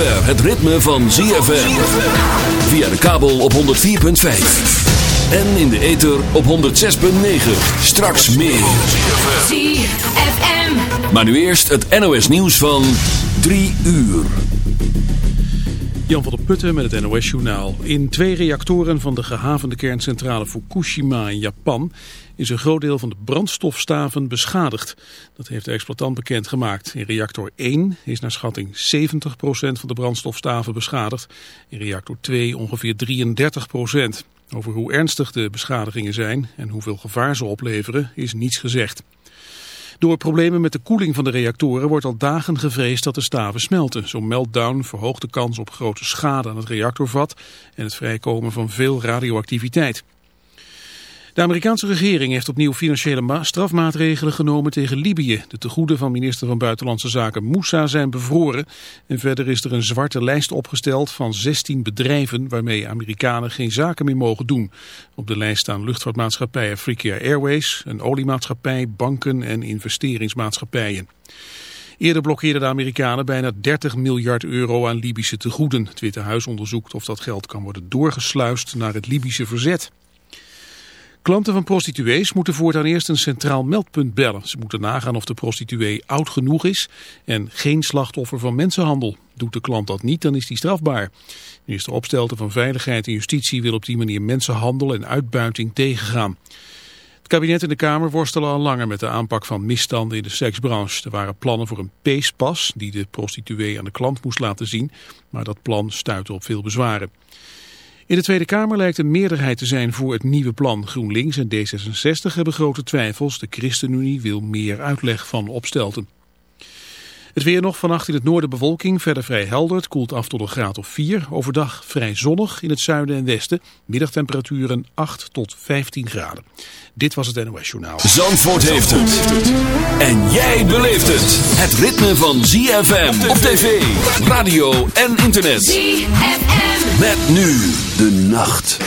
zover het ritme van ZFM. Via de kabel op 104.5. En in de ether op 106.9. Straks meer. ZFM. Maar nu eerst het NOS nieuws van 3 uur. Jan van der Putten met het NOS-journaal. In twee reactoren van de gehavende kerncentrale Fukushima in Japan is een groot deel van de brandstofstaven beschadigd. Dat heeft de exploitant bekendgemaakt. In reactor 1 is naar schatting 70% van de brandstofstaven beschadigd. In reactor 2 ongeveer 33%. Over hoe ernstig de beschadigingen zijn en hoeveel gevaar ze opleveren is niets gezegd. Door problemen met de koeling van de reactoren wordt al dagen gevreesd dat de staven smelten. Zo'n meltdown verhoogt de kans op grote schade aan het reactorvat en het vrijkomen van veel radioactiviteit. De Amerikaanse regering heeft opnieuw financiële ma- strafmaatregelen genomen tegen Libië. De tegoeden van minister van Buitenlandse Zaken Moussa zijn bevroren. En verder is er een zwarte lijst opgesteld van 16 bedrijven waarmee Amerikanen geen zaken meer mogen doen. Op de lijst staan luchtvaartmaatschappijen Afrika Airways, een oliemaatschappij, banken en investeringsmaatschappijen. Eerder blokkeerden de Amerikanen bijna 30 miljard euro aan Libische tegoeden. Het Witte Huis onderzoekt of dat geld kan worden doorgesluist naar het Libische verzet. Klanten van prostituees moeten voortaan eerst een centraal meldpunt bellen. Ze moeten nagaan of de prostituee oud genoeg is en geen slachtoffer van mensenhandel. Doet de klant dat niet, dan is die strafbaar. Minister Opstelten van Veiligheid en Justitie wil op die manier mensenhandel en uitbuiting tegengaan. Het kabinet en de Kamer worstelen al langer met de aanpak van misstanden in de seksbranche. Er waren plannen voor een peespas die de prostituee aan de klant moest laten zien, maar dat plan stuitte op veel bezwaren. In de Tweede Kamer lijkt een meerderheid te zijn voor het nieuwe plan. GroenLinks en D66 hebben grote twijfels. De ChristenUnie wil meer uitleg van opstelten. Het weer nog vannacht in het noorden bewolking, verder vrij helder. Het koelt af tot een graad of 4. Overdag vrij zonnig in het zuiden en westen. Middagtemperaturen 8 tot 15 graden. Dit was het NOS Journaal. Zandvoort heeft het. En jij beleeft het. Het ritme van ZFM op tv, radio en internet. ZFM. Met nu de nacht.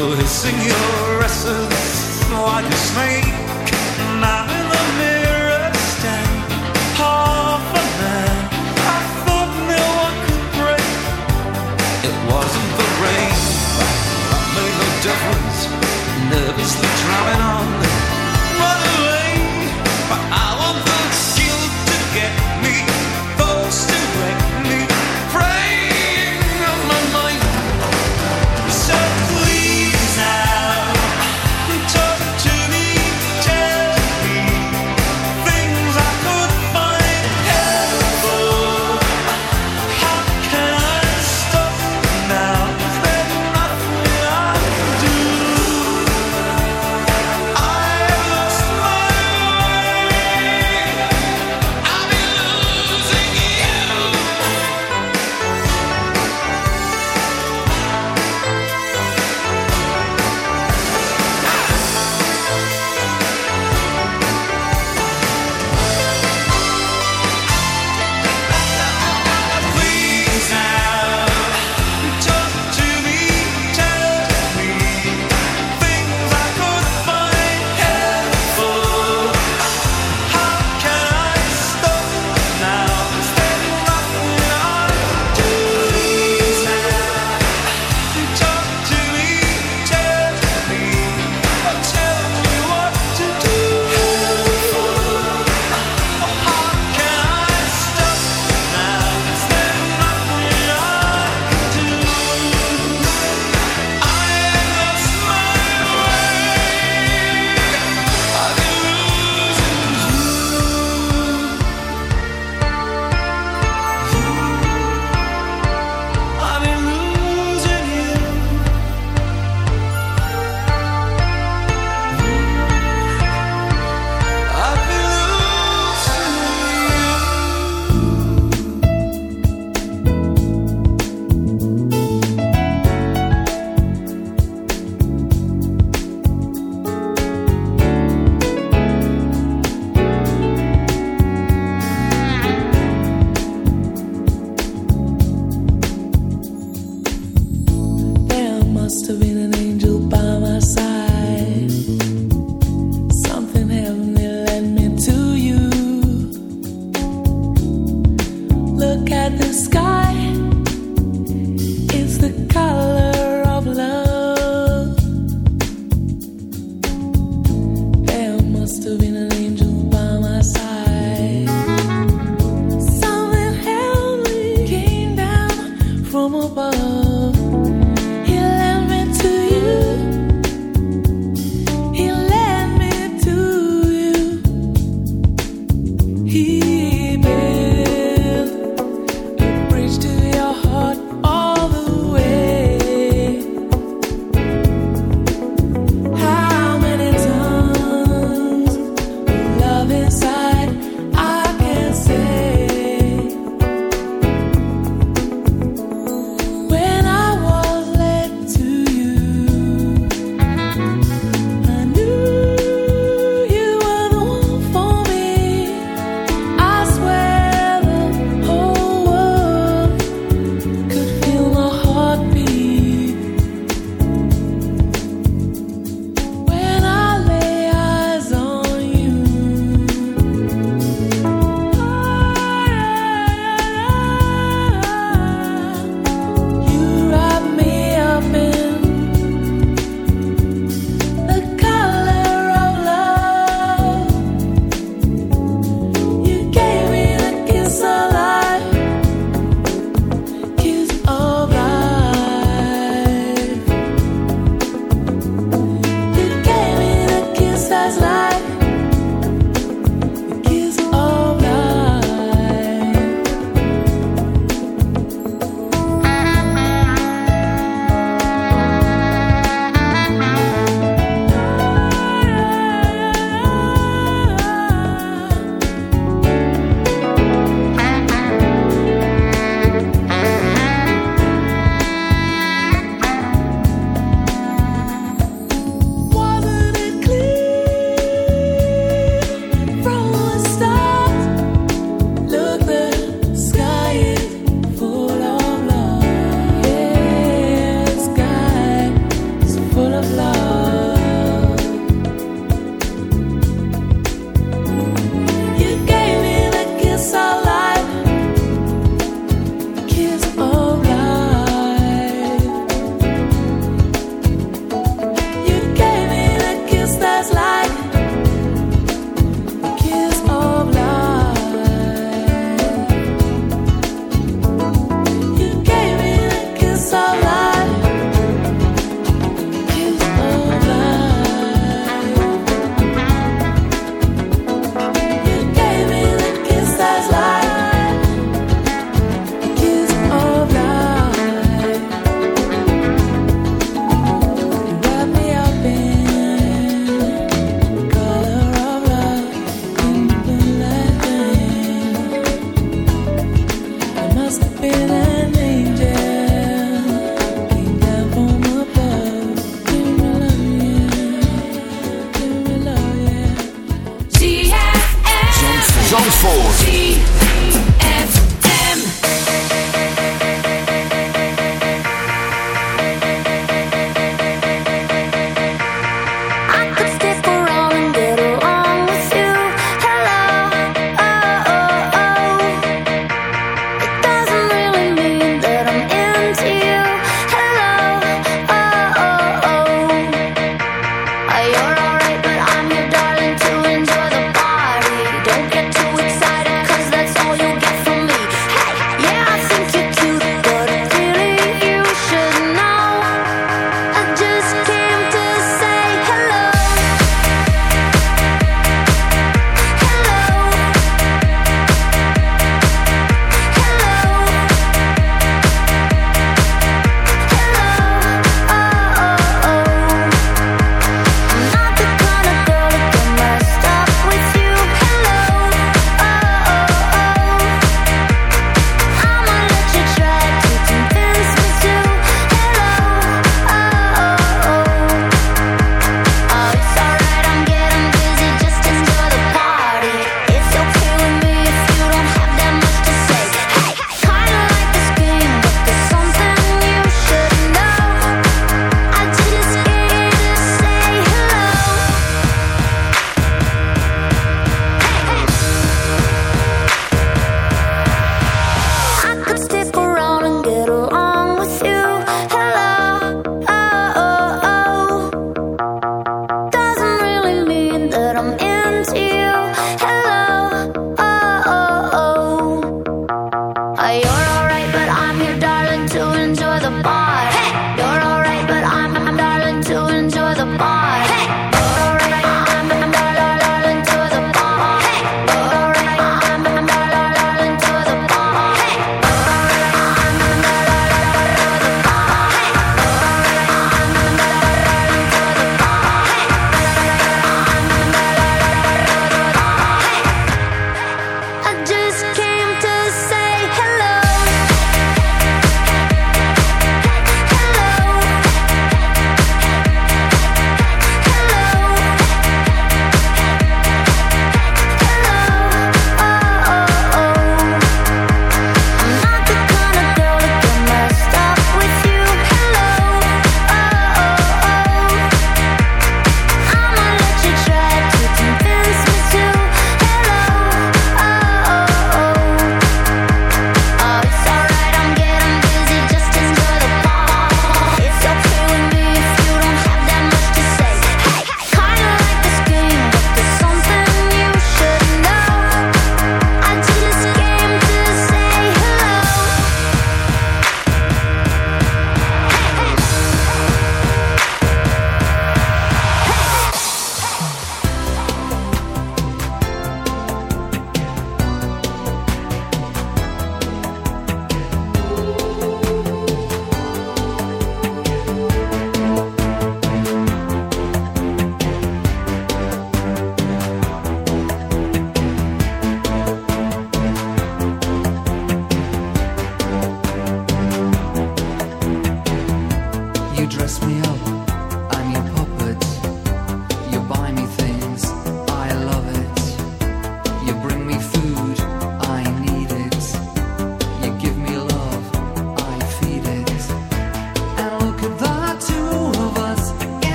You're hissing your essence like a snake. I'm in the mirror stand, half a man. I thought no one could break. It wasn't the rain that made difference. Nervously drumming on,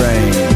rain.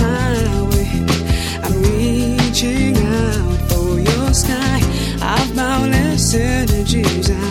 Energies. I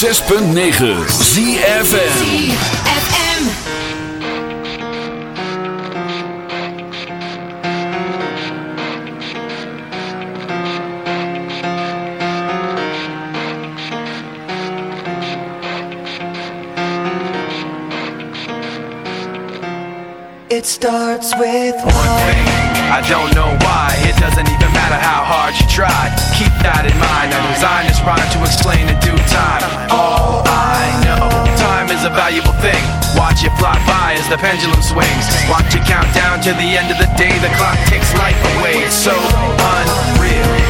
106.9 ZFN the pendulum swings. Watch it count down to the end of the day, the clock ticks life away. It's so unreal.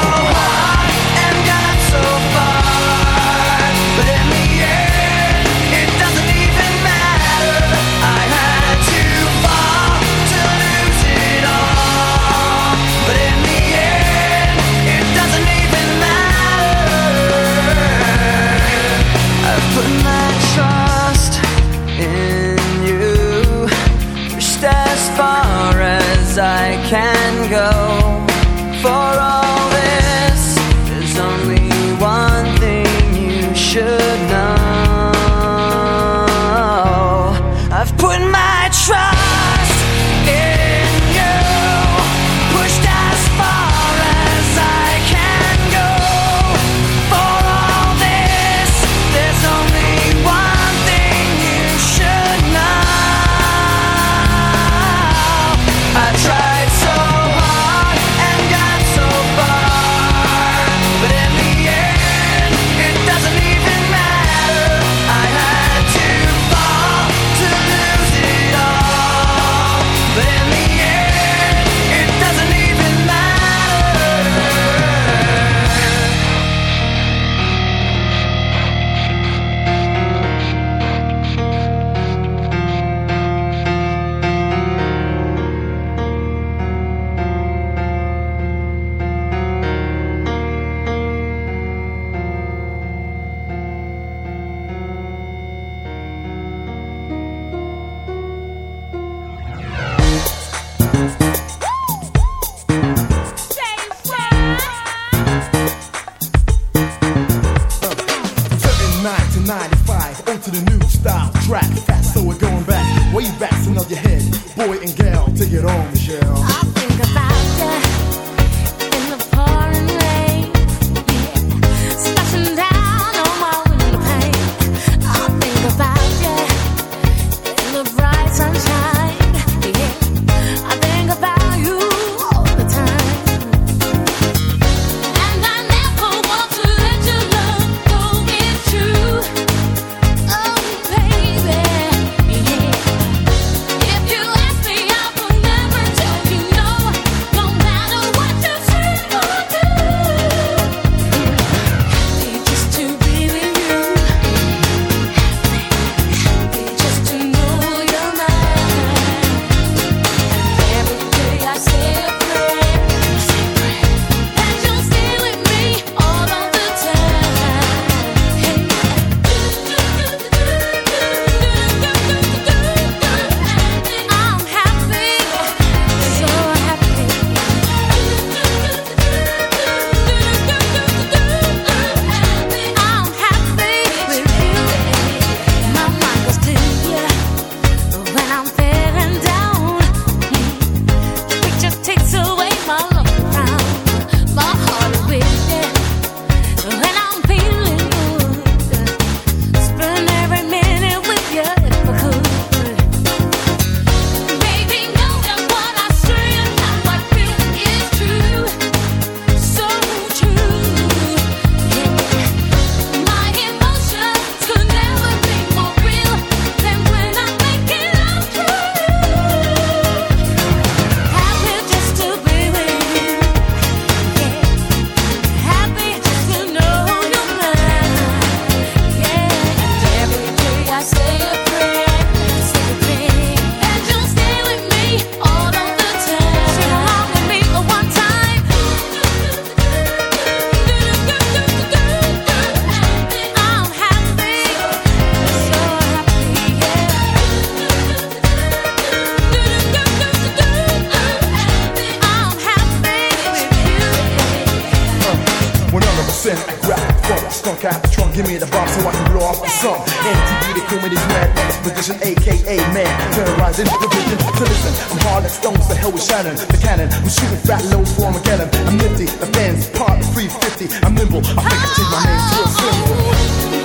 cannon, the cannon. I'm shooting fat low for again. I'm nifty, the fans, part 350. I'm nimble, I think I take my name to a symbol.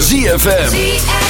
ZFM.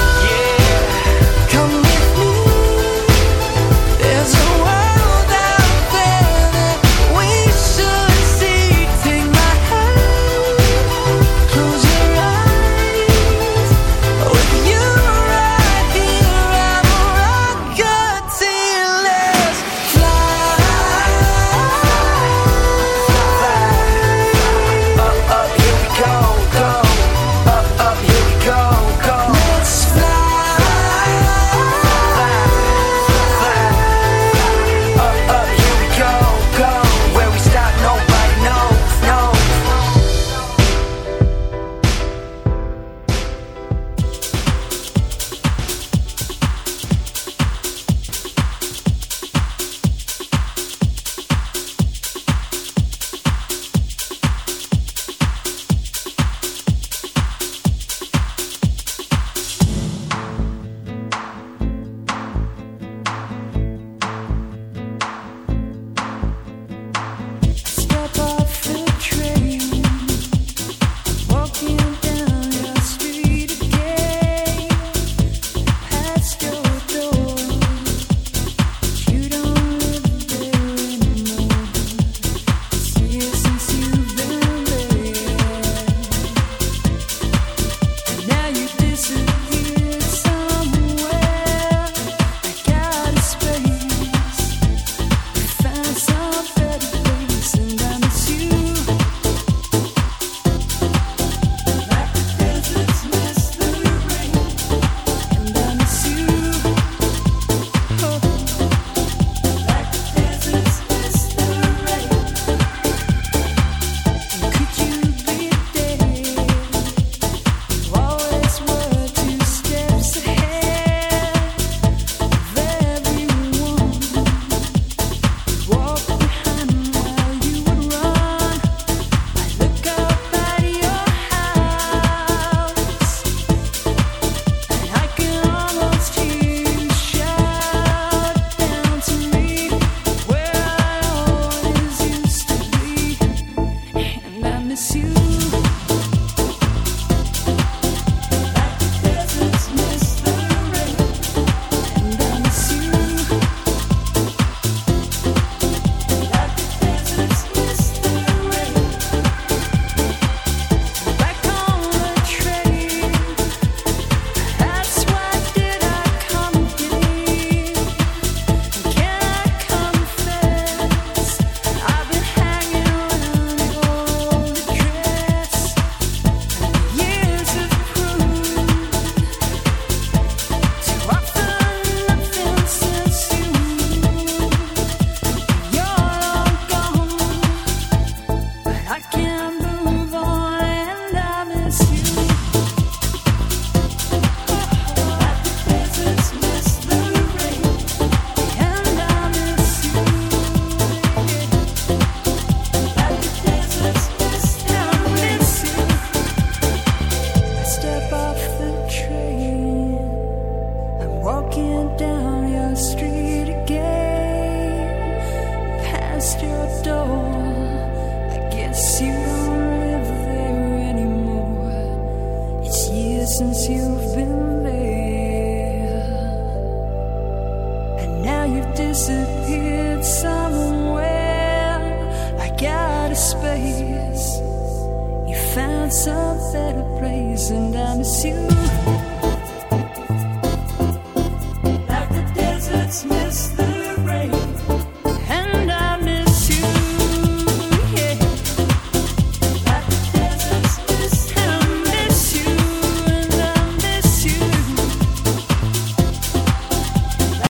Thank you.